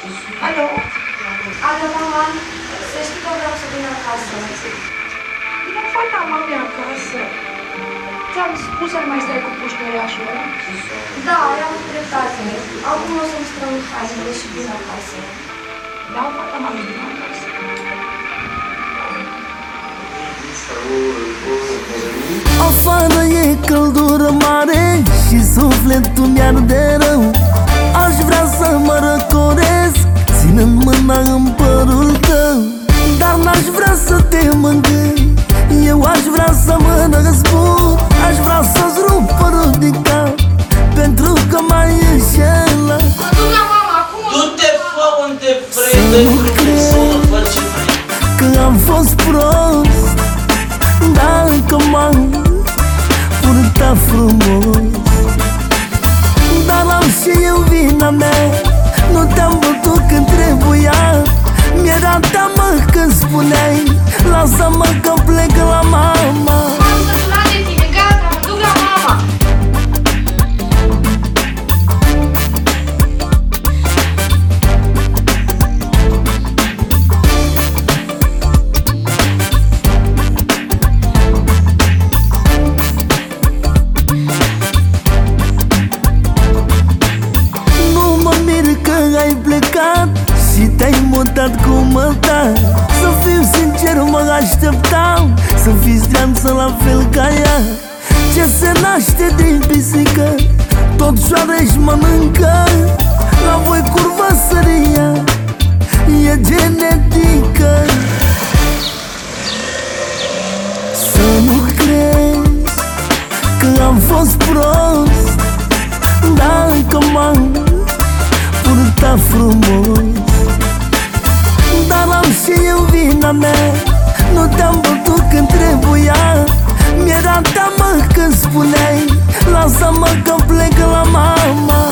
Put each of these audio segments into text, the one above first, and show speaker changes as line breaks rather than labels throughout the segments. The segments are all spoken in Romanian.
Alo?
Alo, mama, să știi că vreau să vin acasă.
Vino fata mami acasă. Ți-am spus să nu mai stai cu puștoiașul ăla?
Da, ai avut dreptate. Acum o să-mi strâng hainele și vin acasă.
Da, fata mami, vino acasă.
Afară e căldură mare Și sufletul mi-ar de rău Aș vrea să vrea să te mângâi Eu aș vrea să mă răzbut Aș vrea să-ți rup părul din cap Pentru că mai înșelat
Du la mama, acum o
Du-te, fă unde vrei,
Să
dă
nu
drumul,
crezi.
sună, fă ce vrei.
Că am fost prost Dacă m-am purtat frumos. Dar am și eu vina mea Nu te-am bătut când trebuia. Mi-era teamă când spuneai Lasă-mă că plec la mama
M-am săturat de tine, gata, mă duc la mama.
Nu mă mir că ai plecat Și te-ai mutat cu măta așteptam Să fiți streanță la fel ca ea. Ce se naște din pisică Tot șoară-și mănâncă La voi curva săria E genetică. Să nu crezi Că am fost prost dacă m-am purtat frumos. Dar am și eu vina mea Nu te-am bătut când trebuia. Mi-era teamă când spuneai Lasă-mă că plec la mama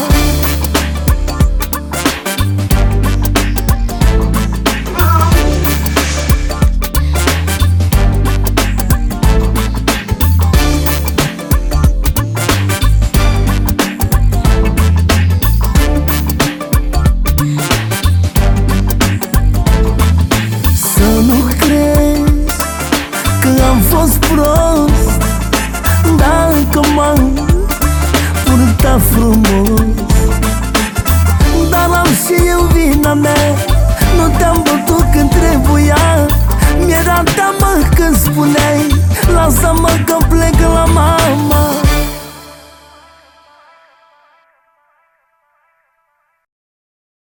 purtat